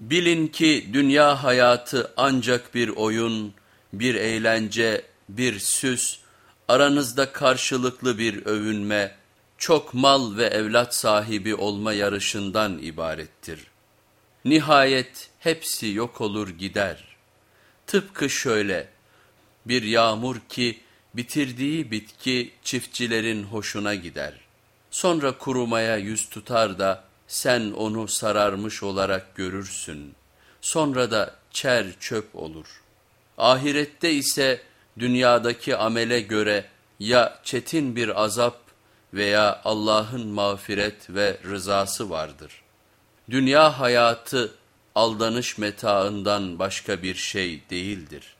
Bilin ki dünya hayatı ancak bir oyun, bir eğlence, bir süs, aranızda karşılıklı bir övünme, çok mal ve evlat sahibi olma yarışından ibarettir. Nihayet hepsi yok olur gider. Tıpkı şöyle, bir yağmur ki bitirdiği bitki çiftçilerin hoşuna gider. Sonra kurumaya yüz tutar da sen onu sararmış olarak görürsün. Sonra da çer çöp olur. Ahirette ise dünyadaki amele göre ya çetin bir azap veya Allah'ın mağfiret ve rızası vardır. Dünya hayatı aldanış metaından başka bir şey değildir.''